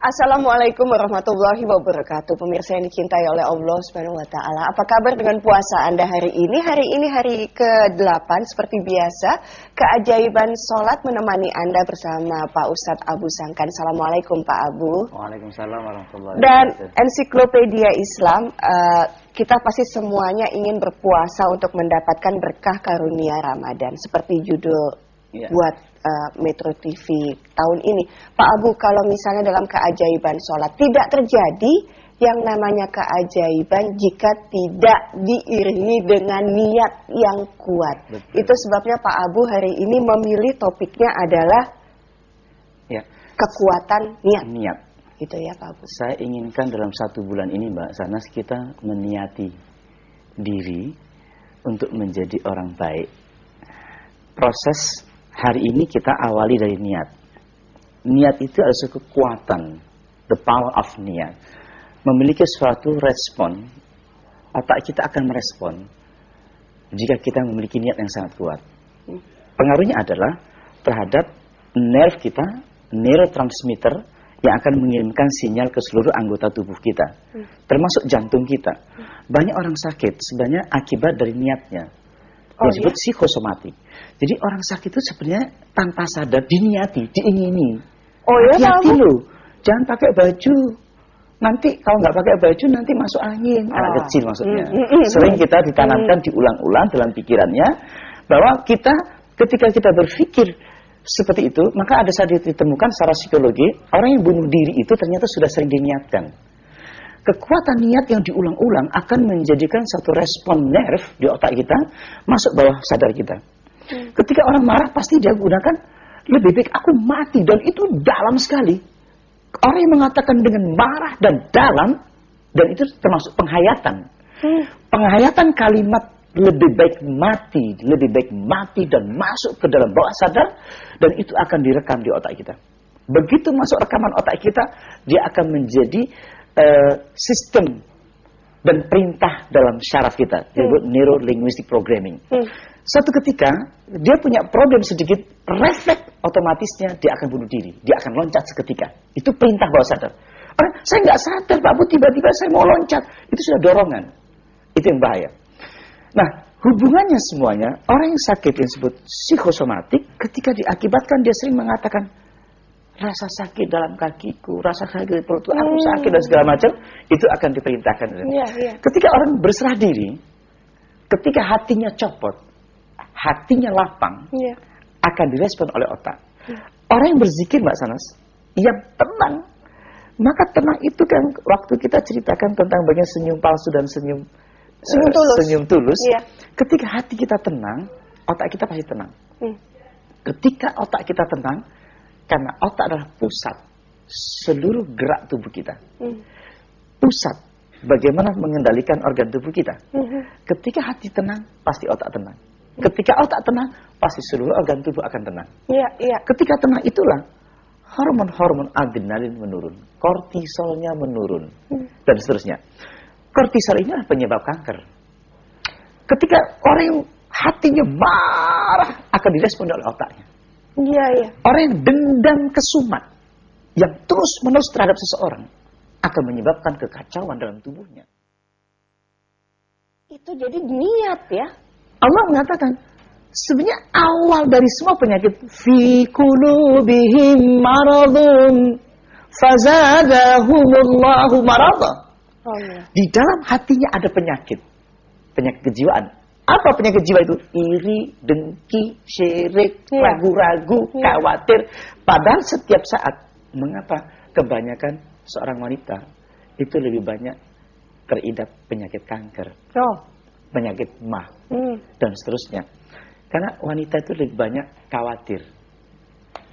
Assalamualaikum warahmatullahi wabarakatuh. Pemirsa yang dicintai oleh Allah Subhanahu wa taala. Apa kabar dengan puasa Anda hari ini? Hari ini hari ke-8 seperti biasa, keajaiban salat menemani Anda bersama Pak Ustadz Abu Sangkan. Assalamualaikum Pak Abu. Waalaikumsalam warahmatullahi wabarakatuh. Dan ensiklopedia Islam uh, kita pasti semuanya ingin berpuasa untuk mendapatkan berkah karunia Ramadan seperti judul ya. buat uh, Metro TV tahun ini. Pak Abu, kalau misalnya dalam keajaiban sholat tidak terjadi yang namanya keajaiban jika tidak diiringi dengan niat yang kuat. Betul. Itu sebabnya Pak Abu hari ini memilih topiknya adalah ya. kekuatan niat. Niat. Gitu ya Pak Abu. Saya inginkan dalam satu bulan ini Mbak Sanas kita meniati diri untuk menjadi orang baik. Proses hari ini kita awali dari niat. Niat itu adalah kekuatan, the power of niat. Memiliki suatu respon, otak kita akan merespon jika kita memiliki niat yang sangat kuat. Pengaruhnya adalah terhadap nerve kita, neurotransmitter yang akan mengirimkan sinyal ke seluruh anggota tubuh kita, termasuk jantung kita. Banyak orang sakit sebenarnya akibat dari niatnya oh, disebut iya? psikosomatik. Jadi orang sakit itu sebenarnya tanpa sadar diniati, diingini. Oh iya Hati loh, jangan pakai baju. Nanti kalau nggak pakai baju nanti masuk angin. Oh. Anak kecil maksudnya. Mm, mm, mm, Sering kita ditanamkan diulang-ulang dalam pikirannya bahwa kita ketika kita berpikir seperti itu, maka ada saat ditemukan secara psikologi orang yang bunuh diri itu ternyata sudah sering diniatkan kekuatan niat yang diulang-ulang akan menjadikan satu respon nerve di otak kita masuk bawah sadar kita. Hmm. Ketika orang marah pasti dia gunakan lebih baik aku mati dan itu dalam sekali. Orang yang mengatakan dengan marah dan dalam dan itu termasuk penghayatan. Hmm. Penghayatan kalimat lebih baik mati, lebih baik mati dan masuk ke dalam bawah sadar dan itu akan direkam di otak kita. Begitu masuk rekaman otak kita, dia akan menjadi uh, sistem dan perintah dalam syaraf kita, hmm. disebut neuro linguistic programming. Hmm. Suatu ketika dia punya problem sedikit, refleks otomatisnya dia akan bunuh diri, dia akan loncat seketika. Itu perintah bawah sadar. Orang, saya nggak sadar, Pak Bu, tiba-tiba saya mau loncat. Itu sudah dorongan. Itu yang bahaya. Nah, hubungannya semuanya, orang yang sakit yang disebut psikosomatik, ketika diakibatkan dia sering mengatakan, rasa sakit dalam kakiku, rasa sakit di perut aku hmm. sakit dan segala macam, itu akan diperintahkan. Ya, ya. Ketika orang berserah diri, ketika hatinya copot, hatinya lapang, ya. akan direspon oleh otak. Ya. Orang yang berzikir, Mbak Sanas, yang tenang, maka tenang itu kan waktu kita ceritakan tentang bagian senyum palsu dan senyum senyum uh, tulus, senyum tulus ya. ketika hati kita tenang, otak kita pasti tenang. Hmm. Ketika otak kita tenang, karena otak adalah pusat seluruh gerak tubuh kita. Hmm. Pusat bagaimana mengendalikan organ tubuh kita. Hmm. Ketika hati tenang, pasti otak tenang. Ketika otak tenang, pasti seluruh organ tubuh akan tenang. Iya, iya. Ketika tenang itulah hormon-hormon adrenalin menurun, kortisolnya menurun, hmm. dan seterusnya. Kortisol ini adalah penyebab kanker. Ketika orang yang hatinya marah akan direspon oleh otaknya. Iya, iya. Orang yang dendam kesumat yang terus menerus terhadap seseorang akan menyebabkan kekacauan dalam tubuhnya. Itu jadi niat ya. Allah mengatakan sebenarnya awal dari semua penyakit fi qulubihim maradun fazadahumullahu marada. Oh, iya. Di dalam hatinya ada penyakit. Penyakit kejiwaan. Apa penyakit jiwa itu? Iri, dengki, syirik, iya. ragu-ragu, ya. khawatir. Padahal setiap saat, mengapa kebanyakan seorang wanita itu lebih banyak teridap penyakit kanker, oh. penyakit mah, hmm. dan seterusnya. Karena wanita itu lebih banyak khawatir,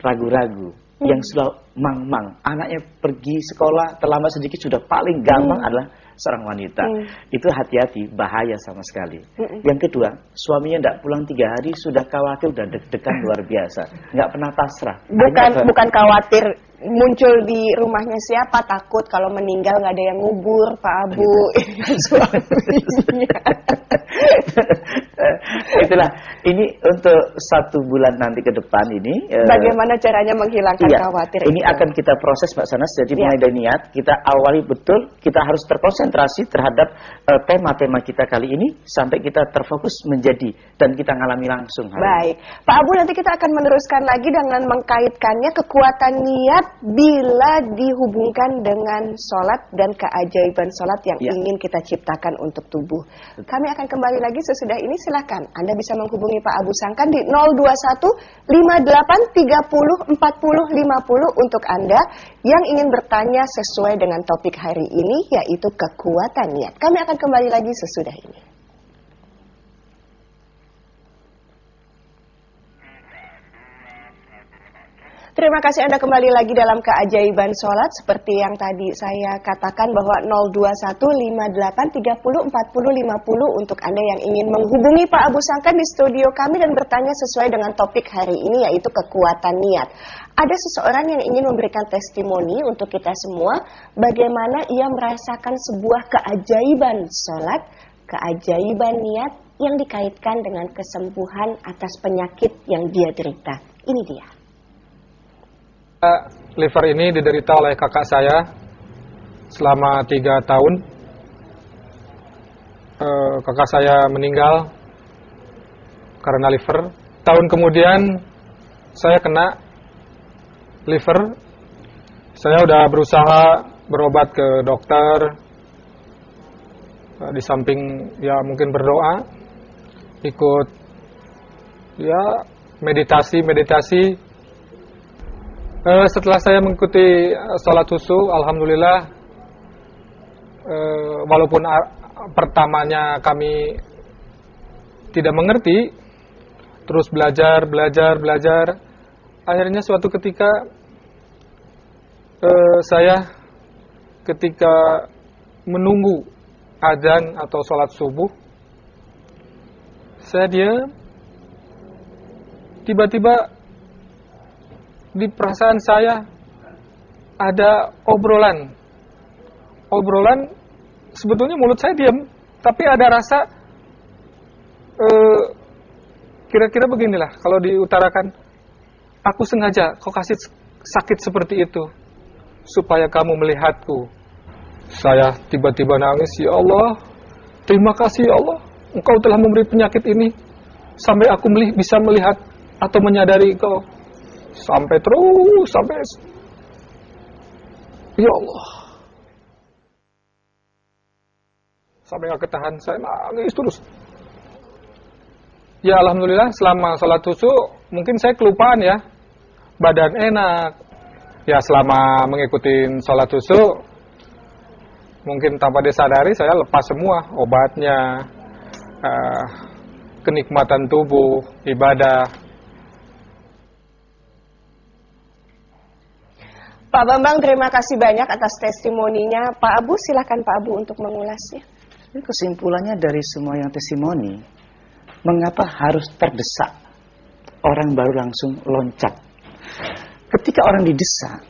ragu-ragu, hmm. yang selalu mang-mang. Anaknya pergi sekolah terlambat sedikit sudah paling gampang hmm. adalah seorang wanita. Hmm. Itu hati-hati, bahaya sama sekali. Hmm. Yang kedua, suaminya tidak pulang tiga hari sudah khawatir, sudah deg-degan luar biasa. Nggak pernah pasrah. Bukan Hanya, bukan khawatir muncul di rumahnya siapa takut kalau meninggal nggak ada yang ngubur Pak Abu gitu. suaminya itulah ini untuk satu bulan nanti ke depan ini eh, bagaimana uh, caranya menghilangkan iya, khawatir ini itu? akan kita proses Mbak Sanas jadi iya. mulai dari niat kita awali betul kita harus terkonsentrasi terhadap eh, tema-tema uh, kita kali ini sampai kita terfokus menjadi dan kita ngalami langsung baik Pak Abu nanti kita akan meneruskan lagi dengan mengkaitkannya kekuatan niat bila dihubungkan dengan sholat dan keajaiban sholat yang ya. ingin kita ciptakan untuk tubuh kami akan kembali lagi sesudah ini silahkan Anda bisa menghubungi Pak Abu Sangkan di 021 58 30 40 50 untuk Anda yang ingin bertanya sesuai dengan topik hari ini yaitu kekuatan niat. Kami akan kembali lagi sesudah ini. Terima kasih Anda kembali lagi dalam keajaiban sholat. Seperti yang tadi saya katakan bahwa 02158304050 Untuk Anda yang ingin menghubungi Pak Abu Sangkan di studio kami Dan bertanya sesuai dengan topik hari ini yaitu kekuatan niat. Ada seseorang yang ingin memberikan testimoni untuk kita semua Bagaimana ia merasakan sebuah keajaiban sholat Keajaiban niat yang dikaitkan dengan kesembuhan atas penyakit yang dia derita. Ini dia liver ini diderita oleh kakak saya selama tiga tahun. E, kakak saya meninggal karena liver. Tahun kemudian saya kena liver. Saya udah berusaha berobat ke dokter. di samping ya mungkin berdoa, ikut ya meditasi meditasi Uh, setelah saya mengikuti uh, sholat susu, alhamdulillah, uh, walaupun pertamanya kami tidak mengerti, terus belajar, belajar, belajar, akhirnya suatu ketika uh, saya ketika menunggu azan atau sholat subuh, saya diam, tiba-tiba di perasaan saya ada obrolan. Obrolan sebetulnya mulut saya diam, tapi ada rasa eh, kira-kira beginilah kalau diutarakan aku sengaja kau kasih sakit seperti itu supaya kamu melihatku. Saya tiba-tiba nangis, ya Allah, terima kasih ya Allah, Engkau telah memberi penyakit ini sampai aku bisa melihat atau menyadari kau sampai terus sampai ya Allah. Sampai gak ketahan saya nangis terus. Ya Alhamdulillah selama salat susu mungkin saya kelupaan ya. Badan enak. Ya selama mengikuti salat susu mungkin tanpa disadari saya lepas semua obatnya uh, kenikmatan tubuh ibadah Pak Bambang, terima kasih banyak atas testimoninya. Pak Abu, silakan Pak Abu untuk mengulasnya. Kesimpulannya dari semua yang testimoni, mengapa harus terdesak? Orang baru langsung loncat. Ketika orang didesak,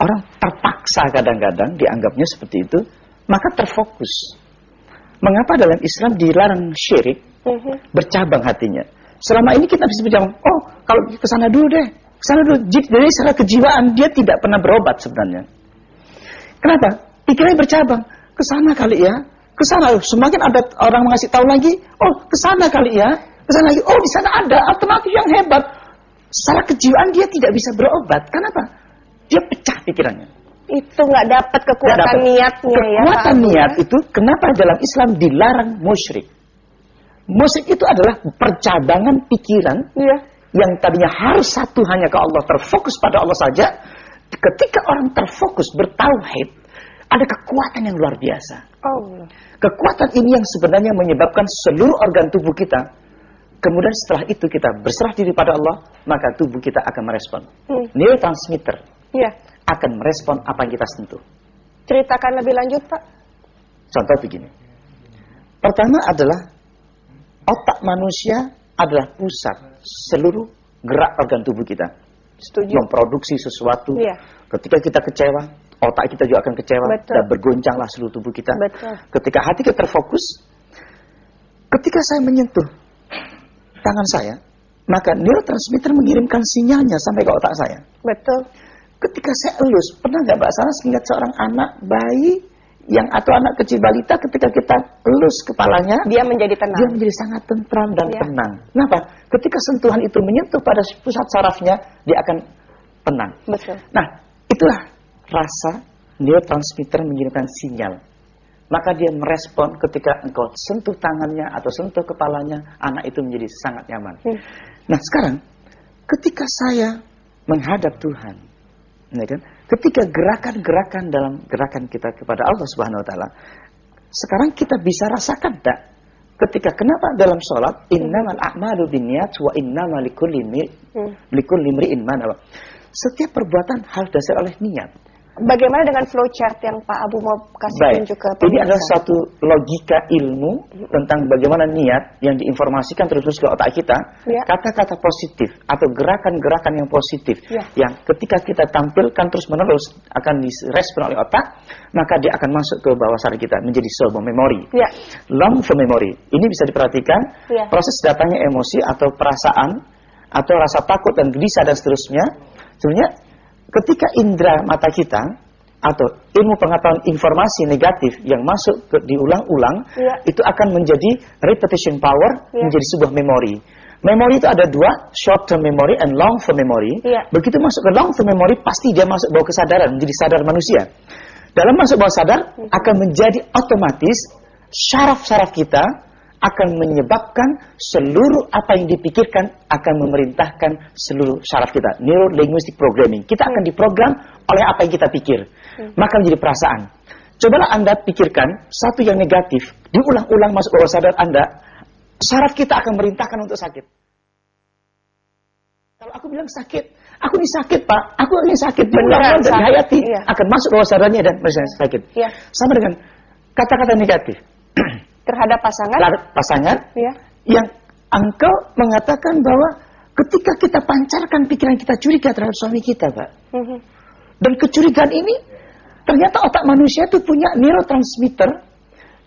orang terpaksa kadang-kadang dianggapnya seperti itu, maka terfokus. Mengapa dalam Islam dilarang syirik, -huh. bercabang hatinya? Selama ini kita bisa bercabang, oh kalau ke sana dulu deh, Sana dulu, dari secara kejiwaan dia tidak pernah berobat sebenarnya. Kenapa? Pikirannya bercabang. Ke sana kali ya. Ke sana. Semakin ada orang mengasih tahu lagi, oh ke sana kali ya. Ke sana lagi. Oh di sana ada alternatif yang hebat. Secara kejiwaan dia tidak bisa berobat. Kenapa? Dia pecah pikirannya. Itu nggak dapat kekuatan gak dapet. niatnya kekuatan ya. Kekuatan niat itu kenapa dalam Islam dilarang musyrik? Musyrik itu adalah percabangan pikiran ya yang tadinya harus satu hanya ke Allah, terfokus pada Allah saja, ketika orang terfokus bertauhid, ada kekuatan yang luar biasa. Oh. Kekuatan ini yang sebenarnya menyebabkan seluruh organ tubuh kita. Kemudian setelah itu kita berserah diri pada Allah, maka tubuh kita akan merespon. Hmm. Neurotransmitter yeah. akan merespon apa yang kita sentuh. Ceritakan lebih lanjut, Pak. Contoh begini. Pertama adalah otak manusia adalah pusat seluruh gerak organ tubuh kita. Setuju. memproduksi sesuatu. Yeah. Ketika kita kecewa, otak kita juga akan kecewa Betul. dan bergoncanglah seluruh tubuh kita. Betul. Ketika hati kita terfokus, ketika saya menyentuh tangan saya, maka neurotransmitter mengirimkan sinyalnya sampai ke otak saya. Betul. Ketika saya elus, pernah nggak Mbak Saras melihat seorang anak bayi yang atau anak kecil balita ketika kita elus kepalanya, dia menjadi tenang. Dia menjadi sangat tentram dan ya. tenang. Kenapa? Ketika sentuhan itu menyentuh pada pusat sarafnya, dia akan tenang. Betul. Nah, itulah rasa neurotransmitter mengirimkan sinyal. Maka dia merespon ketika engkau sentuh tangannya atau sentuh kepalanya, anak itu menjadi sangat nyaman. Hmm. Nah, sekarang ketika saya menghadap Tuhan, ya kan? Ketika gerakan-gerakan dalam gerakan kita kepada Allah Subhanahu wa taala, sekarang kita bisa rasakan tak? Ketika kenapa dalam sholat innamal a'malu binniyat wa innamal likulli hmm. likulli imri'in Setiap perbuatan harus dasar oleh niat. Bagaimana dengan flowchart yang Pak Abu mau kasih Baik. tunjuk ke Ini adalah satu logika ilmu tentang bagaimana niat yang diinformasikan terus ke otak kita, ya. kata-kata ya. positif atau gerakan-gerakan yang positif ya. yang ketika kita tampilkan terus-menerus akan direspon oleh otak, maka dia akan masuk ke bawah sadar kita menjadi sebuah memori. Ya. Long for memory. Ini bisa diperhatikan ya. proses datangnya emosi atau perasaan atau rasa takut dan gelisah dan seterusnya. Sebenarnya ketika indera mata kita atau ilmu pengetahuan informasi negatif yang masuk ke, diulang-ulang ya. itu akan menjadi repetition power ya. menjadi sebuah memori. Memori itu ada dua, short term memory and long term memory. Ya. Begitu masuk ke long term memory pasti dia masuk bawah kesadaran menjadi sadar manusia. Dalam masuk bawah sadar hmm. akan menjadi otomatis syaraf-syaraf kita akan menyebabkan seluruh apa yang dipikirkan akan memerintahkan seluruh syaraf kita. Neuro linguistic programming. Kita akan diprogram oleh apa yang kita pikir. Maka menjadi perasaan. Cobalah Anda pikirkan satu yang negatif, diulang-ulang masuk bawah sadar Anda, syaraf kita akan merintahkan untuk sakit. Kalau aku bilang sakit, aku ini sakit pak, aku ini sakit, benar dan dihayati, iya. akan masuk bawah sadarnya dan misalnya sakit. Iya. Sama dengan kata-kata negatif. Terhadap pasangan pasangan ya. yang engkau mengatakan bahwa ketika kita pancarkan pikiran kita curiga terhadap suami kita pak mm -hmm. dan kecurigaan ini ternyata otak manusia itu punya neurotransmitter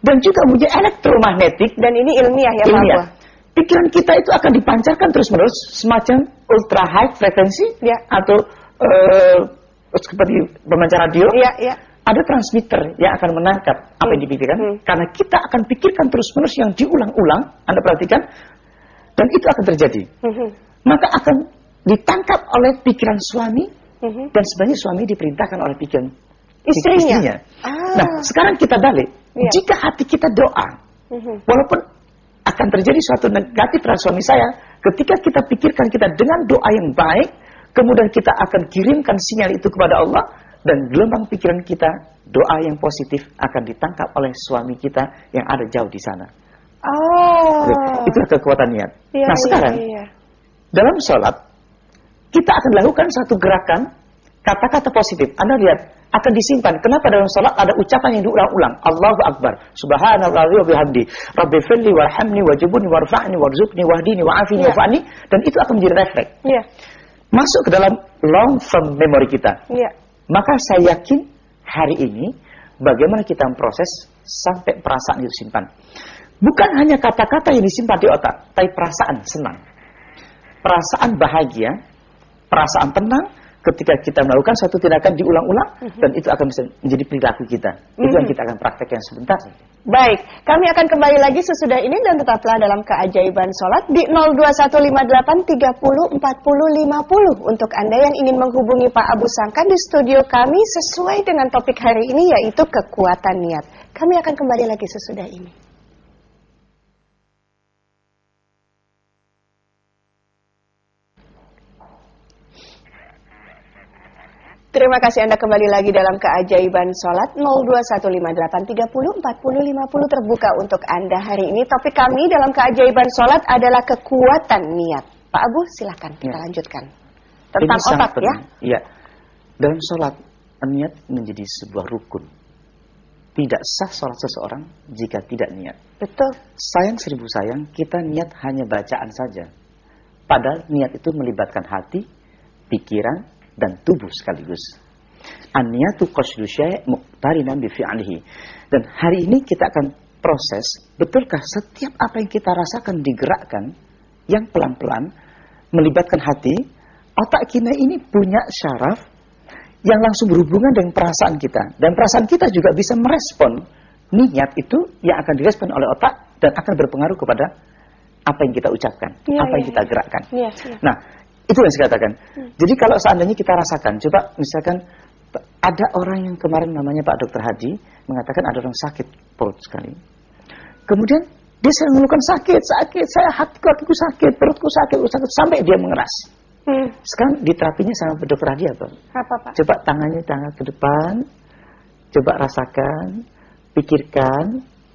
dan juga punya elektromagnetik dan ini ilmiah ya ilmiah. pikiran kita itu akan dipancarkan terus menerus semacam ultra high frekuensi ya. atau uh, seperti pemancar radio ya, ya ada transmitter yang akan menangkap apa yang hmm. dipikirkan hmm. karena kita akan pikirkan terus-menerus yang diulang-ulang Anda perhatikan dan itu akan terjadi hmm. maka akan ditangkap oleh pikiran suami hmm. dan sebenarnya suami diperintahkan oleh pikiran istrinya, istrinya. Ah. nah sekarang kita balik ya. jika hati kita doa hmm. walaupun akan terjadi suatu negatif pada suami saya ketika kita pikirkan kita dengan doa yang baik kemudian kita akan kirimkan sinyal itu kepada Allah dan gelombang pikiran kita, doa yang positif akan ditangkap oleh suami kita yang ada jauh di sana. Oh. Itu kekuatan niat. Ya, nah sekarang ya, ya. dalam sholat kita akan lakukan satu gerakan kata-kata positif. Anda lihat akan disimpan. Kenapa dalam sholat ada ucapan yang diulang-ulang? Allahu Akbar. Subhanallah wa bihamdi. Rabbi firli warhamni wajibuni warfa'ni warzuqni wahdini wa'afini ya. wa'fa'ni. Dan itu akan menjadi refleks. Ya. Masuk ke dalam long term memory kita. Ya. Maka saya yakin hari ini bagaimana kita memproses sampai perasaan itu simpan. Bukan hanya kata-kata yang disimpan di otak, tapi perasaan senang. Perasaan bahagia, perasaan tenang, ketika kita melakukan satu tindakan diulang-ulang uh -huh. dan itu akan bisa menjadi perilaku kita. Uh -huh. Itu yang mhm. kita akan praktekkan sebentar Baik, kami akan kembali lagi sesudah ini dan tetaplah dalam keajaiban sholat di 02158304050 untuk Anda yang ingin menghubungi Pak Abu Sangkan di studio kami sesuai dengan topik hari ini yaitu kekuatan niat. Kami akan kembali lagi sesudah ini. Terima kasih Anda kembali lagi dalam keajaiban sholat 02158304050 terbuka untuk Anda hari ini. Topik kami dalam keajaiban sholat adalah kekuatan niat. Pak Abu silahkan kita ya. lanjutkan. Tentang ini otak ya. Iya. Dalam sholat niat menjadi sebuah rukun. Tidak sah sholat seseorang jika tidak niat. Betul. Sayang seribu sayang, kita niat hanya bacaan saja. Padahal niat itu melibatkan hati, pikiran, dan tubuh sekaligus. An-niyatu qasdu syai' muqtarinan bi fi'lihi. Dan hari ini kita akan proses, betulkah setiap apa yang kita rasakan digerakkan yang pelan-pelan melibatkan hati, otak kita ini punya syaraf yang langsung berhubungan dengan perasaan kita. Dan perasaan kita juga bisa merespon niat itu yang akan direspon oleh otak dan akan berpengaruh kepada apa yang kita ucapkan, ya, apa ya, yang kita gerakkan. Ya, ya. Nah, itu yang saya katakan. Hmm. Jadi kalau seandainya kita rasakan, coba misalkan ada orang yang kemarin namanya Pak Dokter Haji mengatakan ada orang sakit perut sekali. Kemudian dia sering mengeluhkan sakit, sakit, saya hati kakiku sakit, perutku sakit, sakit sampai dia mengeras. Hmm. Sekarang diterapinya sama Dokter Haji apa? Apa Pak? Coba tangannya tangan ke depan, coba rasakan, pikirkan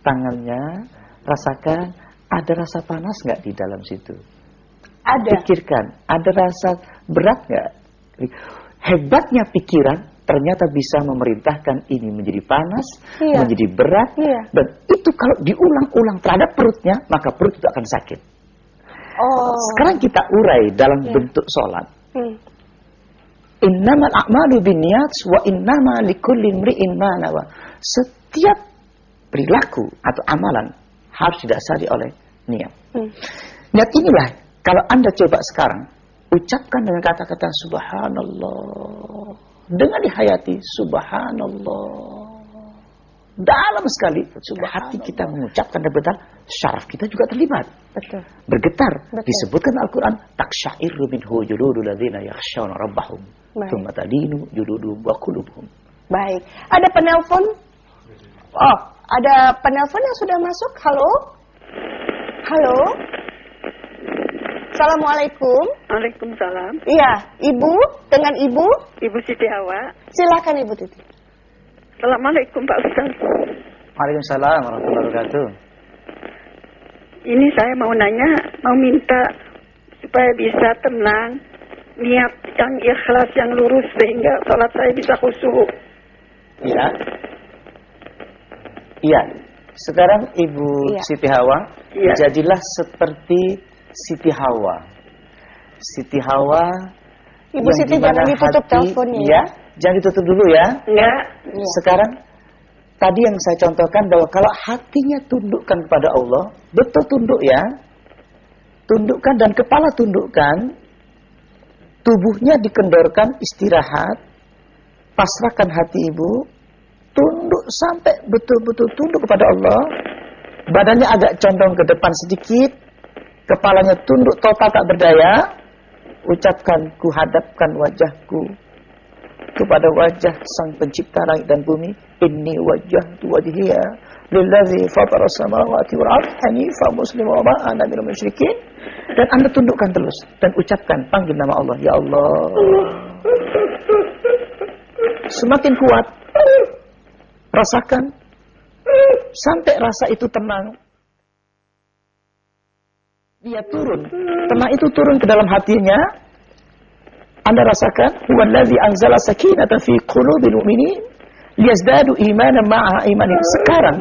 tangannya, rasakan ada rasa panas nggak di dalam situ? Ada. Pikirkan, ada rasa berat nggak? Hebatnya pikiran ternyata bisa memerintahkan ini menjadi panas, iya. menjadi berat, iya. dan itu kalau diulang-ulang terhadap perutnya, maka perut itu akan sakit. Oh. Sekarang kita urai dalam iya. bentuk sholat. Hmm. Innamal a'malu binniyat wa innama likulli imri'in ma nawa. Setiap perilaku atau amalan harus didasari oleh niat. Hmm. Niat inilah kalau Anda coba sekarang ucapkan dengan kata-kata subhanallah. Dengan dihayati subhanallah. Dalam sekali hati kita mengucapkan dan betul syaraf kita juga terlibat. Betul. Bergetar. Betul. disebutkan Al-Qur'an taksyairu minhu juludul ladzina yakhshawna rabbahum thumma tadinu juluduhum wa qulubuhum. Baik. Ada penelpon? Oh ada penelpon yang sudah masuk? Halo? Halo Assalamualaikum. Waalaikumsalam. Iya, Ibu dengan Ibu? Ibu Siti Hawa. Silakan Ibu Titi. Assalamualaikum Pak Ustaz. Waalaikumsalam warahmatullahi wabarakatuh. Ini saya mau nanya, mau minta supaya bisa tenang, niat yang ikhlas, yang lurus sehingga sholat saya bisa khusyuk. Iya. Iya. Sekarang Ibu ya. Siti Hawa, ya. jadilah seperti Siti Hawa. Siti Hawa. Ibu Siti jangan ditutup teleponnya. Ya, jangan ditutup dulu ya. Ya. Sekarang tadi yang saya contohkan bahwa kalau hatinya tundukkan kepada Allah, betul tunduk ya. Tundukkan dan kepala tundukkan, tubuhnya dikendorkan istirahat, pasrahkan hati ibu, tunduk sampai betul-betul tunduk kepada Allah, badannya agak condong ke depan sedikit, kepalanya tunduk total tak berdaya, ucapkan ku hadapkan wajahku kepada wajah sang pencipta langit dan bumi. Inni wajah wajhiya lillazi fatara samawati wal ardh hanifa muslima wa ma ana minal musyrikin. Dan anda tundukkan terus dan ucapkan panggil nama Allah. Ya Allah. Semakin kuat rasakan. Sampai rasa itu tenang dia turun. Tenang itu turun ke dalam hatinya. Anda rasakan, huwallazi anzala sakinata fi qulubil mu'minin liyazdadu imanan ma'a imanin. Sekarang,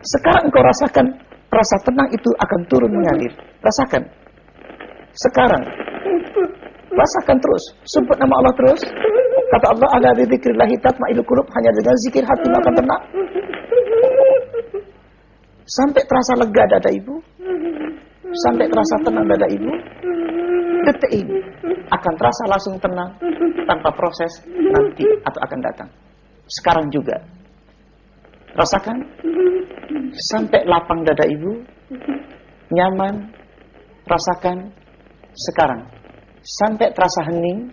sekarang engkau rasakan rasa tenang itu akan turun mengalir. Rasakan. Sekarang. Rasakan terus. Sebut nama Allah terus. Kata Allah, ala dzikrillah tatma'innul qulub. Hanya dengan zikir hati akan tenang. Sampai terasa lega dada ibu sampai terasa tenang dada ibu, detik ini akan terasa langsung tenang tanpa proses nanti atau akan datang. Sekarang juga. Rasakan sampai lapang dada ibu, nyaman, rasakan sekarang. Sampai terasa hening,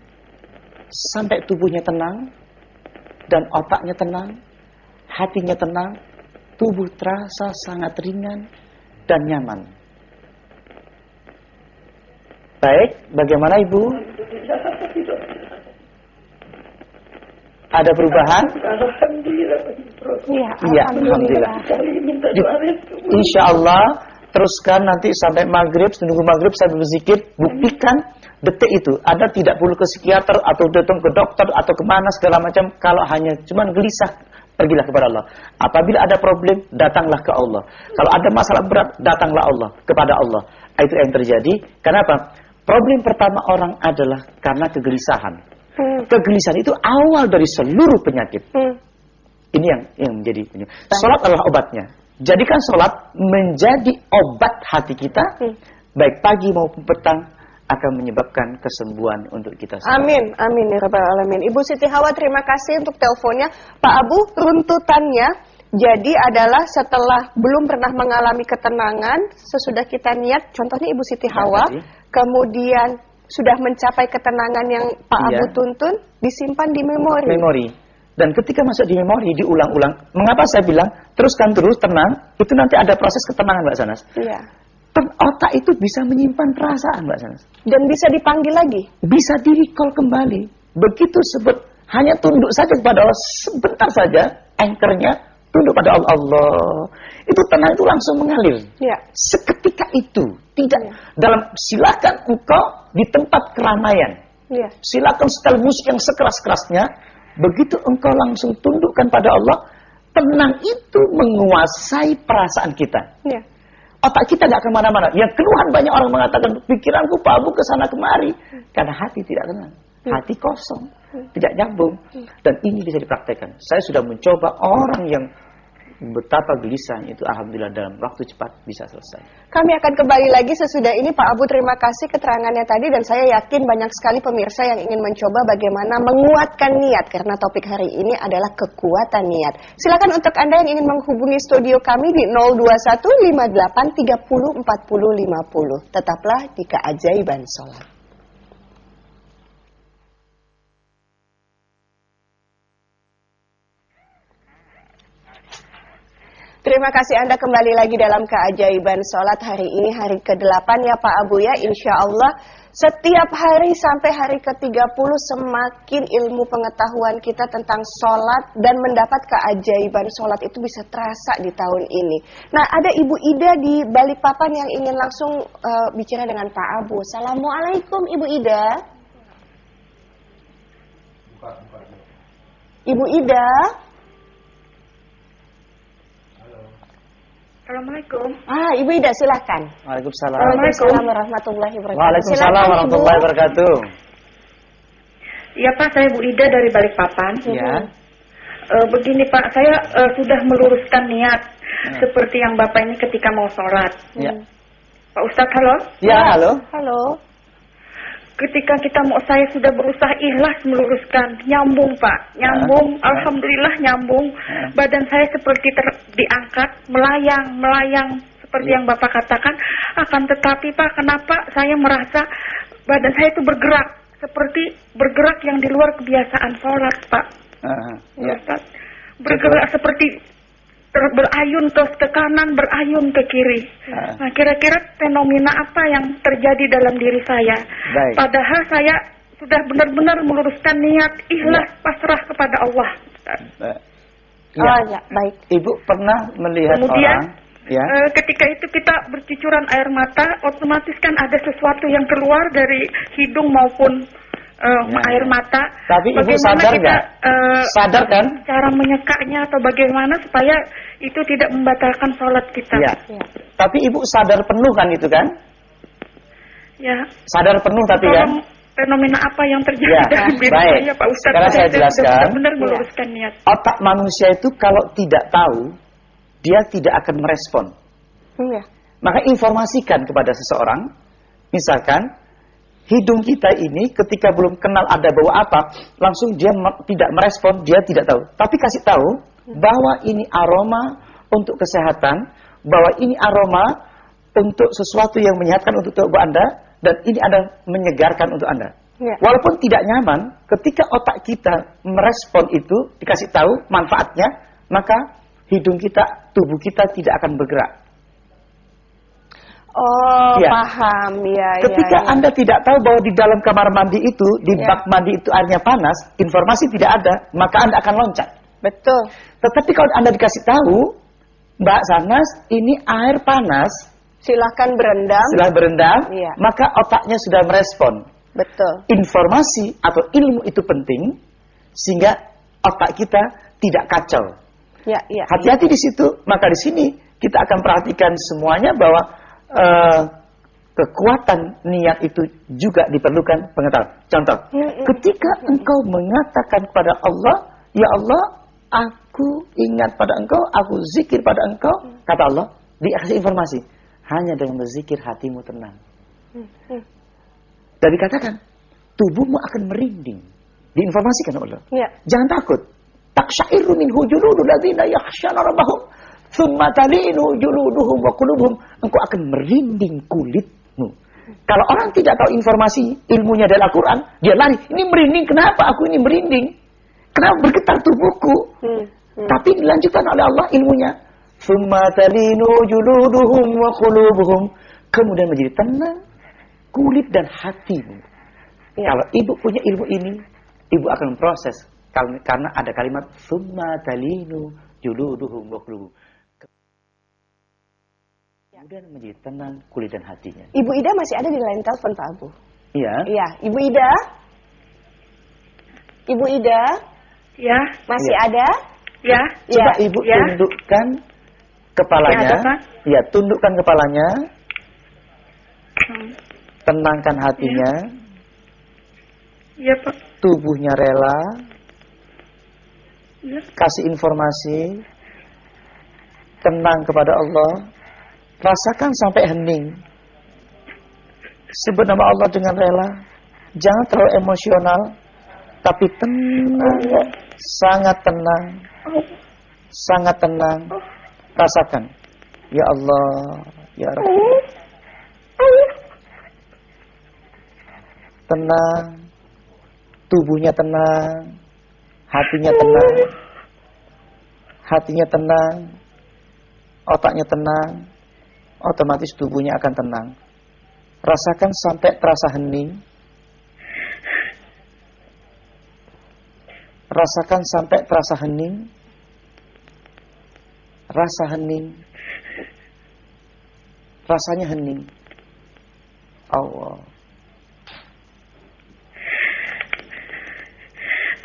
sampai tubuhnya tenang, dan otaknya tenang, hatinya tenang, tubuh terasa sangat ringan dan nyaman. Baik, bagaimana Ibu? Ada perubahan? Iya, ya, Alhamdulillah. Insya Allah, teruskan nanti sampai maghrib, menunggu maghrib sampai berzikir, buktikan detik itu. Ada tidak perlu ke psikiater atau datang ke dokter atau ke mana segala macam. Kalau hanya cuma gelisah, pergilah kepada Allah. Apabila ada problem, datanglah ke Allah. Kalau ada masalah berat, datanglah Allah kepada Allah. Itu yang terjadi. Kenapa? Problem pertama orang adalah karena kegelisahan. Hmm. Kegelisahan itu awal dari seluruh penyakit. Hmm. Ini yang yang menjadi penyakit. Salat adalah obatnya. Jadikan salat menjadi obat hati kita, hmm. baik pagi maupun petang akan menyebabkan kesembuhan untuk kita semua. Amin, amin ya rabbal alamin. Ibu Siti Hawa terima kasih untuk teleponnya. Pak Abu, runtutannya jadi adalah setelah belum pernah mengalami ketenangan, sesudah kita niat, contohnya Ibu Siti Hawa, kemudian sudah mencapai ketenangan yang Pak iya. Abu tuntun, disimpan di memori. Memori. Dan ketika masuk di memori, diulang-ulang. Mengapa saya bilang, teruskan terus, tenang, itu nanti ada proses ketenangan Mbak Sanas. Iya. Otak itu bisa menyimpan perasaan Mbak Sanas. Dan bisa dipanggil lagi? Bisa di-recall kembali. Begitu sebut, hanya tunduk saja kepada Allah, sebentar saja, anchornya tunduk pada Allah. Allah. Itu tenang itu langsung mengalir. Ya. Seketika itu, tidak ya. dalam silakan engkau di tempat keramaian. Ya. Silakan setel musik yang sekeras-kerasnya. Begitu engkau langsung tundukkan pada Allah, tenang itu menguasai perasaan kita. Ya. Otak kita nggak ke mana-mana. Yang keluhan banyak orang mengatakan pikiranku pabu ke sana kemari karena hati tidak tenang, ya. hati kosong, tidak nyambung. Dan ini bisa dipraktekkan. Saya sudah mencoba orang yang betapa gelisahnya itu alhamdulillah dalam waktu cepat bisa selesai. Kami akan kembali lagi sesudah ini Pak Abu terima kasih keterangannya tadi dan saya yakin banyak sekali pemirsa yang ingin mencoba bagaimana menguatkan niat karena topik hari ini adalah kekuatan niat. Silakan untuk Anda yang ingin menghubungi studio kami di 02158304050. Tetaplah di keajaiban sholat. Terima kasih Anda kembali lagi dalam keajaiban sholat hari ini hari ke-8 ya Pak Abu ya Insya Allah setiap hari sampai hari ke-30 semakin ilmu pengetahuan kita tentang sholat dan mendapat keajaiban sholat itu bisa terasa di tahun ini. Nah ada Ibu Ida di Balikpapan yang ingin langsung uh, bicara dengan Pak Abu. Assalamualaikum Ibu Ida. Ibu Ida. Assalamualaikum. Ah, Ibu Ida silakan. Waalaikumsalam. Waalaikumsalam warahmatullahi wabarakatuh. Waalaikumsalam warahmatullahi wabarakatuh. Iya Pak, saya Bu Ida dari Balikpapan. Iya. Uh, begini Pak, saya uh, sudah meluruskan niat ya. seperti yang Bapak ini ketika mau sholat. Ya. Pak Ustadz, halo? Ya, halo. Halo ketika kita mau saya sudah berusaha ikhlas meluruskan. Nyambung pak. Nyambung. Uh, alhamdulillah nyambung. Uh, badan saya seperti ter, diangkat melayang melayang. Seperti uh, yang bapak katakan. Akan tetapi pak kenapa saya merasa badan saya itu bergerak? Seperti bergerak yang di luar kebiasaan sholat pak. Uh, ya. bergerak seperti berayun ke, ke kanan, berayun ke kiri. Ah. Nah, kira-kira fenomena apa yang terjadi dalam diri saya? Baik. Padahal saya sudah benar-benar meluruskan niat ikhlas ya. pasrah kepada Allah. Baik. Ya. Oh ya, baik. Ibu pernah melihat Kemudian, orang ya. Uh, ketika itu kita bercucuran air mata, otomatis kan ada sesuatu yang keluar dari hidung maupun uh, ya, air mata. Tapi ibu sadar nggak? Uh, sadar kan? Cara menyekaknya atau bagaimana supaya itu tidak membatalkan sholat kita. Ya. ya. Tapi ibu sadar penuh kan itu kan? Ya. Sadar penuh tapi kan? Fenomena apa yang terjadi ya. dalam diri Baik. saya Pak Ustadz? Sekarang saya jelaskan. Benar-benar meluruskan niat. Otak manusia itu kalau tidak tahu, dia tidak akan merespon. Iya. Maka informasikan kepada seseorang, misalkan hidung kita ini ketika belum kenal ada bau apa, langsung dia tidak merespon, dia tidak tahu. Tapi kasih tahu bahwa ini aroma untuk kesehatan, bahwa ini aroma untuk sesuatu yang menyehatkan untuk tubuh Anda, dan ini ada menyegarkan untuk Anda. Ya. Walaupun tidak nyaman, ketika otak kita merespon itu, dikasih tahu manfaatnya, maka hidung kita, tubuh kita tidak akan bergerak. Oh, ya. paham. Ya, Ketika ya, ya. Anda tidak tahu bahwa di dalam kamar mandi itu, di ya. bak mandi itu airnya panas, informasi tidak ada, maka Anda akan loncat. Betul. Tetapi kalau Anda dikasih tahu, Mbak Sanas, ini air panas. Silahkan berendam. Silahkan berendam, ya. maka otaknya sudah merespon. Betul. Informasi atau ilmu itu penting, sehingga otak kita tidak kacau. Ya, ya. Hati-hati ya. di situ, maka di sini kita akan perhatikan semuanya bahwa uh, kekuatan niat itu juga diperlukan pengetahuan. Contoh, ketika engkau mengatakan kepada Allah, Ya Allah, aku ingat pada engkau, aku zikir pada engkau, kata Allah, dikasih informasi. Hanya dengan berzikir hatimu tenang. Dan dikatakan, tubuhmu akan merinding. Diinformasikan Allah. Ya. Jangan takut. Taksyairu min hujuludu ladhina yakhshana rabbahum. Thumma talinu juluduhum wa qulubuhum. Engkau akan merinding kulitmu. Kalau orang tidak tahu informasi ilmunya dari Al-Quran, dia lari. Ini merinding, kenapa aku ini merinding? Kenapa bergetar tubuhku? Hmm. Hmm. Tapi dilanjutkan oleh Allah ilmunya. Thumma talinu juluduhum wa qulubuhum. Kemudian menjadi tenang kulit dan hatimu. Ya. Kalau ibu punya ilmu ini, ibu akan memproses karena ada kalimat thumma talinu juluduhum wa qulubuhum. Kemudian menjadi tenang kulit dan hatinya. Ibu Ida masih ada di lain telepon Pak Abu. Iya. Iya, Ibu Ida. Ibu Ida. Ya. Masih ya. ada? Ya. Coba ya. Ibu ya. tundukkan kepalanya. Ya, ya, tundukkan kepalanya. Hmm. Tenangkan hatinya. Iya, Pak. Tubuhnya rela. Ya. Kasih informasi. Tenang kepada Allah Rasakan sampai hening. Sebut nama Allah dengan rela. Jangan terlalu emosional. Tapi tenang. Sangat tenang. Sangat tenang. Rasakan. Ya Allah. Ya Rabbi. Tenang. Tubuhnya tenang. Hatinya tenang. Hatinya tenang. Otaknya tenang otomatis tubuhnya akan tenang. Rasakan sampai terasa hening. Rasakan sampai terasa hening. Rasa hening. Rasanya hening. Allah.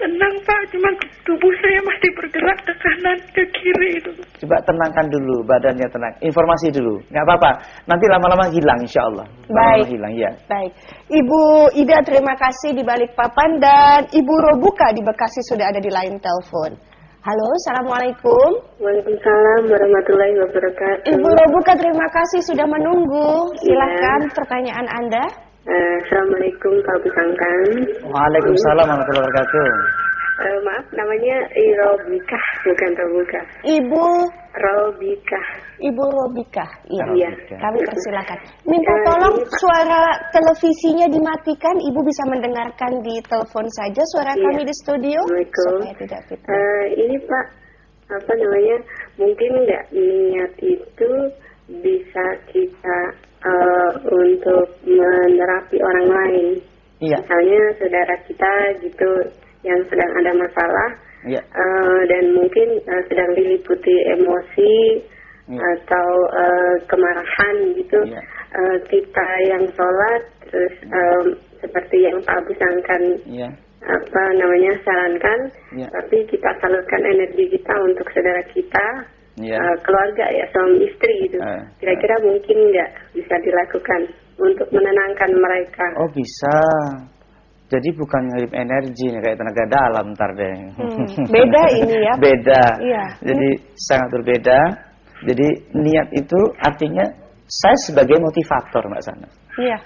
Tenang Pak, cuma tubuh saya masih bergerak ke kanan, ke kiri itu. Coba tenangkan dulu, badannya tenang. Informasi dulu, nggak apa-apa. Nanti lama-lama hilang insya Allah. Baik. Lama hilang, ya. Baik. Ibu Ida terima kasih di balik papan dan Ibu Robuka di Bekasi sudah ada di line telepon. Halo, Assalamualaikum. Waalaikumsalam warahmatullahi wabarakatuh. Ibu Robuka terima kasih sudah menunggu. Silahkan ya. pertanyaan Anda. Uh, Assalamualaikum Pak Busangkan. Waalaikumsalam warahmatullahi wabarakatuh. Uh, maaf, namanya Robika, bukan Robuka. Ibu Robika. Ibu Robika, iya. iya. Kami persilakan. Minta uh, tolong suara televisinya dimatikan. Ibu bisa mendengarkan di telepon saja suara iya. kami di studio. Supaya tidak Uh, ini Pak, apa namanya? Mungkin nggak niat itu bisa kita uh, untuk menerapi orang lain. Iya. Misalnya saudara kita gitu yang sedang ada masalah iya. uh, dan mungkin uh, sedang diliputi emosi iya. atau uh, kemarahan gitu. Iya. Uh, kita yang sholat terus um, seperti yang Pak Abu sangkan iya. apa namanya sarankan, iya. tapi kita salurkan energi kita untuk saudara kita yeah. uh, keluarga ya suami istri gitu. Uh, Kira-kira uh. mungkin nggak bisa dilakukan untuk menenangkan mereka? Oh bisa. Jadi bukan ngirim energi kayak tenaga dalam ntar deh. Hmm, beda ini ya. beda. Iya. Jadi hmm. sangat berbeda. Jadi niat itu artinya saya sebagai motivator Mbak Sana. Iya.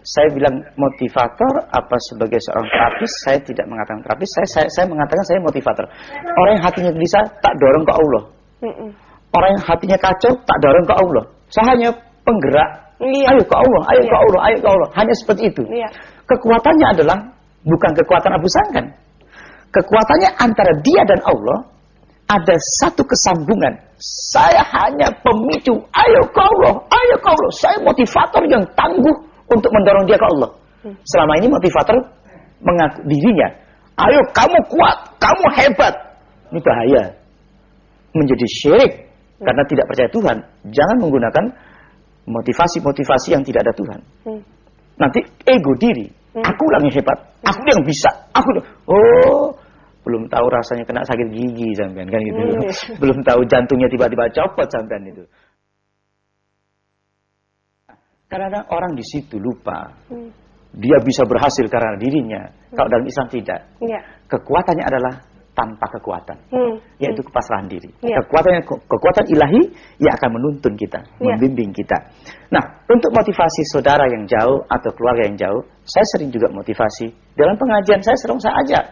Saya bilang motivator apa sebagai seorang terapis saya tidak mengatakan terapis saya saya, saya mengatakan saya motivator. Orang yang hatinya bisa tak dorong ke Allah. Mm Orang yang hatinya kacau tak dorong ke Allah. Saya hanya penggerak. Iya. Ayo ke Allah, ayo iya. ke Allah, ayo ke Allah. Hanya seperti itu. Iya. Kekuatannya adalah bukan kekuatan Abu Sangkan. Kekuatannya antara dia dan Allah ada satu kesambungan. Saya hanya pemicu. Ayo ke Allah, ayo ke Allah. Saya motivator yang tangguh untuk mendorong dia ke Allah. Mm. Selama ini motivator mengaku dirinya. Ayo kamu kuat, kamu hebat. Ini bahaya menjadi syirik karena tidak percaya Tuhan. Jangan menggunakan motivasi-motivasi yang tidak ada Tuhan. Hmm. Nanti ego diri. Hmm. Aku yang hebat. Hmm. Aku yang bisa. Aku oh belum tahu rasanya kena sakit gigi sampean kan gitu. Hmm. belum tahu jantungnya tiba-tiba copot sampean itu. Karena orang di situ lupa. Hmm. Dia bisa berhasil karena dirinya. Hmm. Kalau dalam Islam tidak. Ya. Kekuatannya adalah tanpa kekuatan, hmm. yaitu kepasrahan diri. Ya. Kekuatan kekuatan ilahi yang akan menuntun kita, ya. membimbing kita. Nah, untuk motivasi saudara yang jauh atau keluarga yang jauh, saya sering juga motivasi. Dalam pengajian saya sering saya ajak.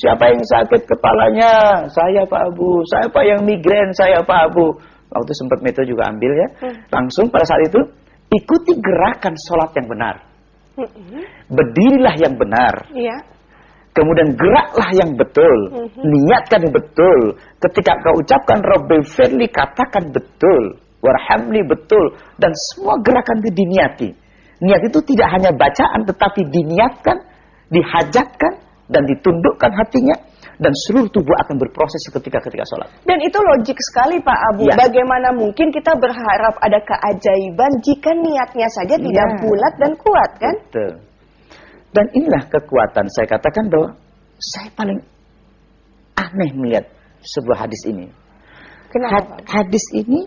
Siapa yang sakit kepalanya? Saya Pak Abu. Saya Pak yang migrain, saya Pak Abu. Waktu sempat metode juga ambil ya. Hmm. Langsung pada saat itu ikuti gerakan sholat yang benar. Hmm. Berdirilah yang benar. Ya. Kemudian geraklah yang betul. Hmm. Niatkan yang betul. Ketika kau ucapkan Robbi Firli katakan betul. Warhamli betul. Dan semua gerakan itu diniati. Niat itu tidak hanya bacaan tetapi diniatkan, dihajatkan, dan ditundukkan hatinya dan seluruh tubuh akan berproses ketika ketika sholat. Dan itu logik sekali Pak Abu. Ya. Bagaimana mungkin kita berharap ada keajaiban jika niatnya saja ya. tidak bulat dan kuat kan? Betul. Dan inilah kekuatan saya katakan bahwa saya paling aneh melihat sebuah hadis ini. Kenapa? Had, hadis ini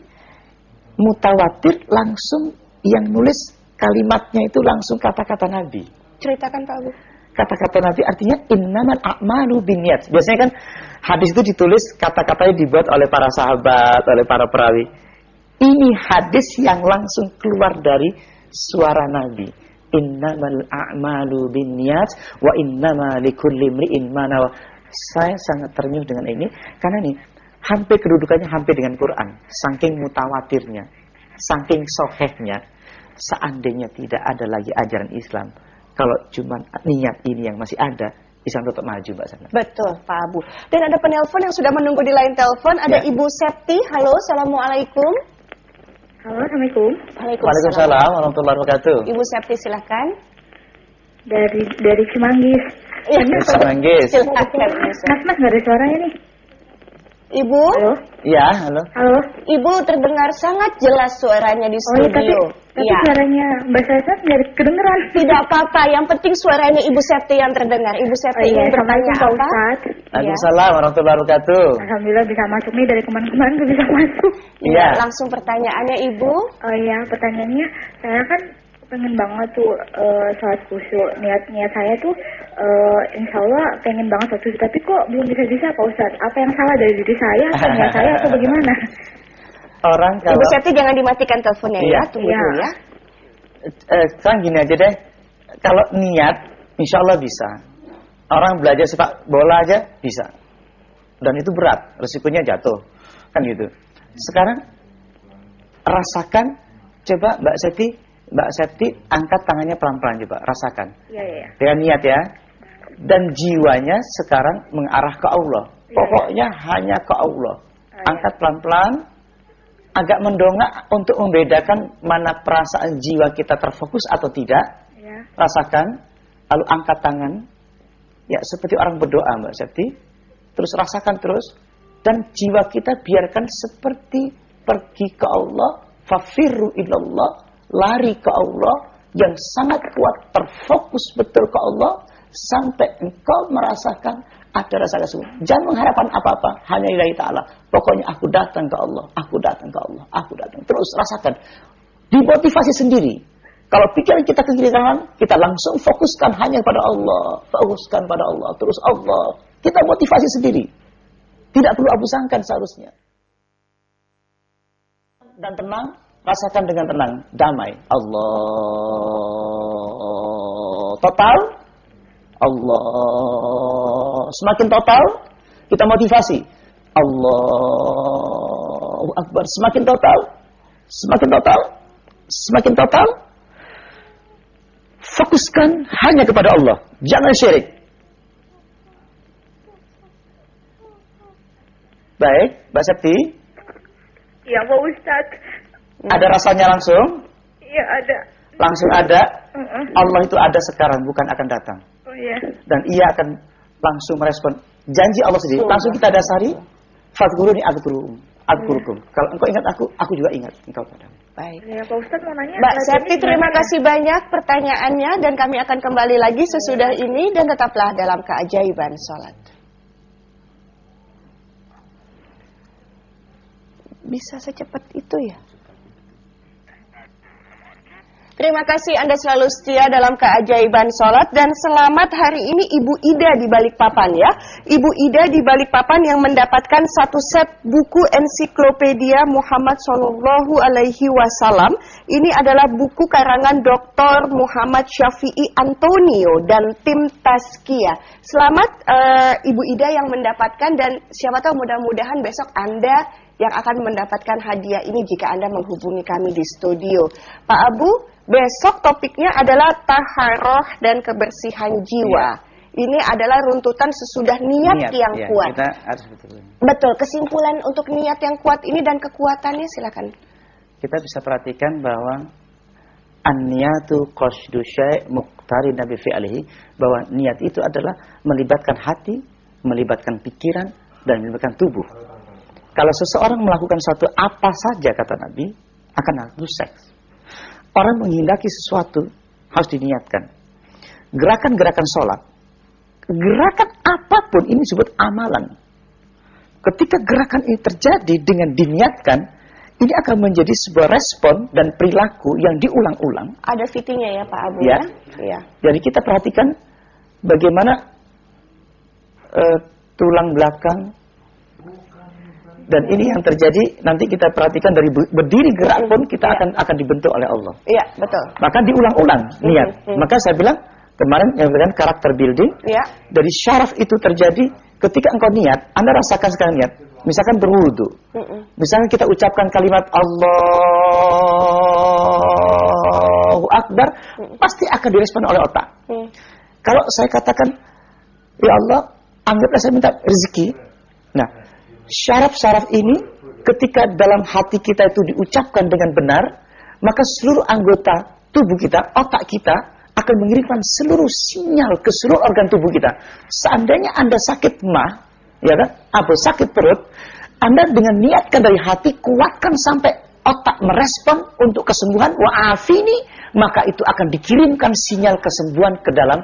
mutawatir langsung yang nulis kalimatnya itu langsung kata-kata Nabi. Ceritakan Pak Abu kata-kata Nabi artinya innamal a'malu binniyat. Biasanya kan hadis itu ditulis kata-katanya dibuat oleh para sahabat, oleh para perawi. Ini hadis yang langsung keluar dari suara Nabi. Innamal a'malu binniyat wa innama likulli imri'in ma Saya sangat ternyuh dengan ini karena ini hampir kedudukannya hampir dengan Quran, saking mutawatirnya, saking sohehnya. Seandainya tidak ada lagi ajaran Islam, kalau cuma niat ini yang masih ada, Islam tetap maju Mbak Sana. Betul Pak Abu. Dan ada penelpon yang sudah menunggu di line telepon. Ada ya. Ibu Septi. Halo, Assalamualaikum. Halo, Assalamualaikum. Waalaikumsalam. Waalaikumsalam warahmatullahi wabarakatuh. Ibu Septi silahkan. Dari dari Cimanggis. Iya, Cimanggis. Silahkan. Mas, mas nggak ada suaranya nih. Ibu? Halo? Iya, halo. Halo. Ibu terdengar sangat jelas suaranya di studio. Oh, iya, tapi, tapi ya. suaranya Mbak Sasa nggak kedengeran. Tidak apa-apa, yang penting suaranya Ibu Septi yang terdengar. Ibu Septi oh, iya. ingin bertanya apa? Ustaz. Waalaikumsalam warahmatullahi wabarakatuh. Alhamdulillah bisa masuk nih dari kemarin-kemarin bisa masuk. Iya. Ya, langsung pertanyaannya Ibu. Oh iya, pertanyaannya saya kan pengen banget tuh uh, saat khusyuk niat niat saya tuh uh, insya Allah pengen banget satu tapi kok belum bisa bisa Pak Ustadz? Apa yang salah dari diri saya atau niat saya atau bagaimana? Orang kalau Ibu Seti jangan dimatikan teleponnya iya. ya tunggu iya. dulu ya. Eh, sekarang gini aja deh. Kalau niat insya Allah bisa. Orang belajar sepak bola aja bisa. Dan itu berat resikonya jatuh. Kan gitu. Sekarang rasakan coba Mbak Seti Mbak Septi angkat tangannya pelan-pelan coba, rasakan. Iya, iya. iya. Dengan niat ya. Dan jiwanya sekarang mengarah ke Allah. Ya, Pokoknya ya. hanya ke Allah. Oh, angkat pelan-pelan, agak mendongak untuk membedakan mana perasaan jiwa kita terfokus atau tidak. Ya. Rasakan, lalu angkat tangan. Ya, seperti orang berdoa Mbak Septi. Terus rasakan terus. Dan jiwa kita biarkan seperti pergi ke Allah. Fafirru ilallah lari ke Allah yang sangat kuat terfokus betul ke Allah sampai engkau merasakan ada rasa kesungguhan. Jangan mengharapkan apa-apa, hanya ilahi ta'ala. Pokoknya aku datang ke Allah, aku datang ke Allah, aku datang. Terus rasakan. Dimotivasi sendiri. Kalau pikiran kita ke kiri kanan, kita langsung fokuskan hanya pada Allah. Fokuskan pada Allah, terus Allah. Kita motivasi sendiri. Tidak perlu abu sangkan seharusnya. Dan tenang, rasakan dengan tenang, damai. Allah total, Allah semakin total, kita motivasi. Allah Akbar semakin total, semakin total, semakin total. Fokuskan hanya kepada Allah, jangan syirik. Baik, Mbak Septi. Ya, Pak Ustadz. Ada rasanya langsung? Iya ada. Langsung ada? Uh -uh. Allah itu ada sekarang, bukan akan datang. Oh iya. Dan ia akan langsung merespon. Janji Allah sendiri. Langsung kita dasari. Fadkuruni agturum. Agturukum. Hmm. Kalau engkau ingat aku, aku juga ingat engkau padamu. Baik. Ya, Pak Ustaz mau nanya. Mbak Septi, terima kasih banyak pertanyaannya dan kami akan kembali lagi sesudah ini dan tetaplah dalam keajaiban sholat. Bisa secepat itu ya? Terima kasih Anda selalu setia dalam keajaiban sholat dan selamat hari ini Ibu Ida di Balikpapan ya. Ibu Ida di Balikpapan yang mendapatkan satu set buku ensiklopedia Muhammad Shallallahu Alaihi Wasallam. Ini adalah buku karangan Dr. Muhammad Syafi'i Antonio dan tim Taskia. Selamat uh, Ibu Ida yang mendapatkan dan siapa tahu mudah-mudahan besok Anda yang akan mendapatkan hadiah ini jika Anda menghubungi kami di studio. Pak Abu, Besok topiknya adalah taharoh dan kebersihan jiwa. Ya. Ini adalah runtutan sesudah niat, niat yang ya, kuat. Kita harus betul. Betul. Kesimpulan untuk niat yang kuat ini dan kekuatannya silakan. Kita bisa perhatikan bahwa an-niyatu qasdu syai' muqtari nabi fi'alihi bahwa niat itu adalah melibatkan hati, melibatkan pikiran dan melibatkan tubuh. Kalau seseorang melakukan suatu apa saja kata Nabi akan harus seks. Orang menghendaki sesuatu harus diniatkan. Gerakan-gerakan sholat, gerakan apa pun ini disebut amalan. Ketika gerakan ini terjadi dengan diniatkan, ini akan menjadi sebuah respon dan perilaku yang diulang-ulang. Ada fitinya ya Pak Abu ya? ya? Jadi kita perhatikan bagaimana uh, tulang belakang dan ini yang terjadi nanti kita perhatikan dari berdiri gerak pun kita ya. akan akan dibentuk oleh Allah. Iya, betul. Maka diulang-ulang niat. Mm -hmm. Maka saya bilang kemarin yang dengan karakter building, ya. dari syaraf itu terjadi ketika engkau niat, Anda rasakan sekarang niat. Misalkan berwudu. Mm -hmm. Misalkan kita ucapkan kalimat Allahu Akbar, -hmm. pasti akan direspon oleh otak. Mm. Kalau saya katakan, Ya Allah, anggaplah saya minta rezeki. Nah, syaraf-syaraf ini ketika dalam hati kita itu diucapkan dengan benar, maka seluruh anggota tubuh kita, otak kita akan mengirimkan seluruh sinyal ke seluruh organ tubuh kita. Seandainya Anda sakit mah, ya kan, atau sakit perut, Anda dengan niatkan dari hati, kuatkan sampai otak merespon untuk kesembuhan, wa'afini, maka itu akan dikirimkan sinyal kesembuhan ke dalam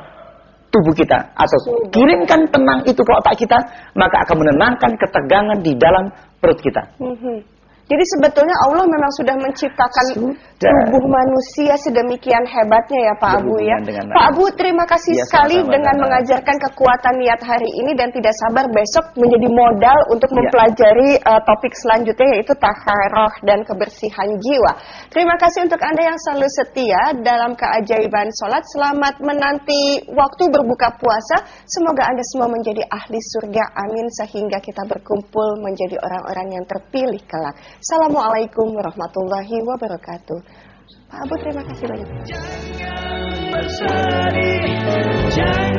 tubuh kita atau kirimkan tenang itu ke otak kita maka akan menenangkan ketegangan di dalam perut kita. Mm -hmm. Jadi sebetulnya Allah memang sudah menciptakan sudah. tubuh manusia sedemikian hebatnya ya Pak Abu ya. Pak Abu terima kasih ya, sekali sama -sama dengan dengan mengajarkan kekuatan niat hari ini dan tidak sabar besok menjadi modal untuk ya. mempelajari uh, topik selanjutnya yaitu taharoh dan kebersihan jiwa. Terima kasih untuk Anda yang selalu setia dalam keajaiban sholat. Selamat menanti waktu berbuka puasa. Semoga Anda semua menjadi ahli surga. Amin sehingga kita berkumpul menjadi orang-orang yang terpilih kelak. Assalamualaikum warahmatullahi wabarakatuh. Pak Abu terima kasih banyak. Jangan bersedih, jangan.